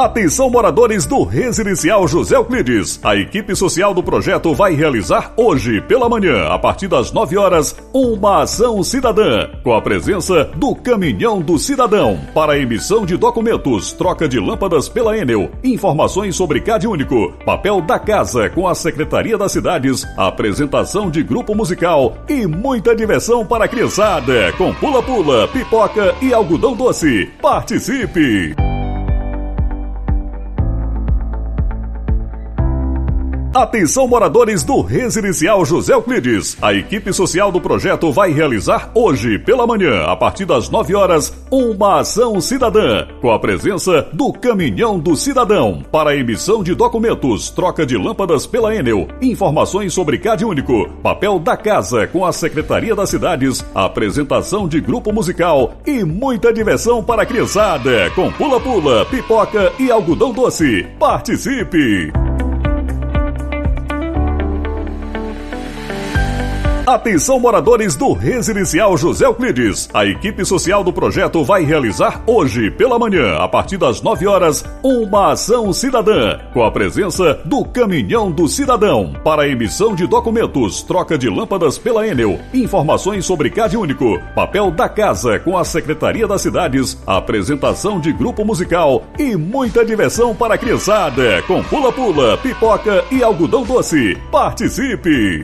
Atenção moradores do Residencial José Euclides. A equipe social do projeto vai realizar hoje, pela manhã, a partir das 9 horas, uma ação cidadã, com a presença do Caminhão do Cidadão, para emissão de documentos, troca de lâmpadas pela Enel, informações sobre Cade Único, papel da casa com a Secretaria das Cidades, apresentação de grupo musical e muita diversão para a criançada, com pula-pula, pipoca e algodão doce. Participe! Atenção moradores do Residencial José Euclides. A equipe social do projeto vai realizar hoje, pela manhã, a partir das 9 horas, uma ação cidadã, com a presença do Caminhão do Cidadão, para emissão de documentos, troca de lâmpadas pela Enel, informações sobre Cade Único, papel da casa com a Secretaria das Cidades, apresentação de grupo musical e muita diversão para a criançada, com pula-pula, pipoca e algodão doce. Participe! Atenção moradores do Residencial José Euclides. A equipe social do projeto vai realizar hoje, pela manhã, a partir das 9 horas, uma ação cidadã, com a presença do Caminhão do Cidadão, para emissão de documentos, troca de lâmpadas pela Enel, informações sobre Cade Único, papel da casa com a Secretaria das Cidades, apresentação de grupo musical e muita diversão para a criançada, com pula-pula, pipoca e algodão doce. Participe!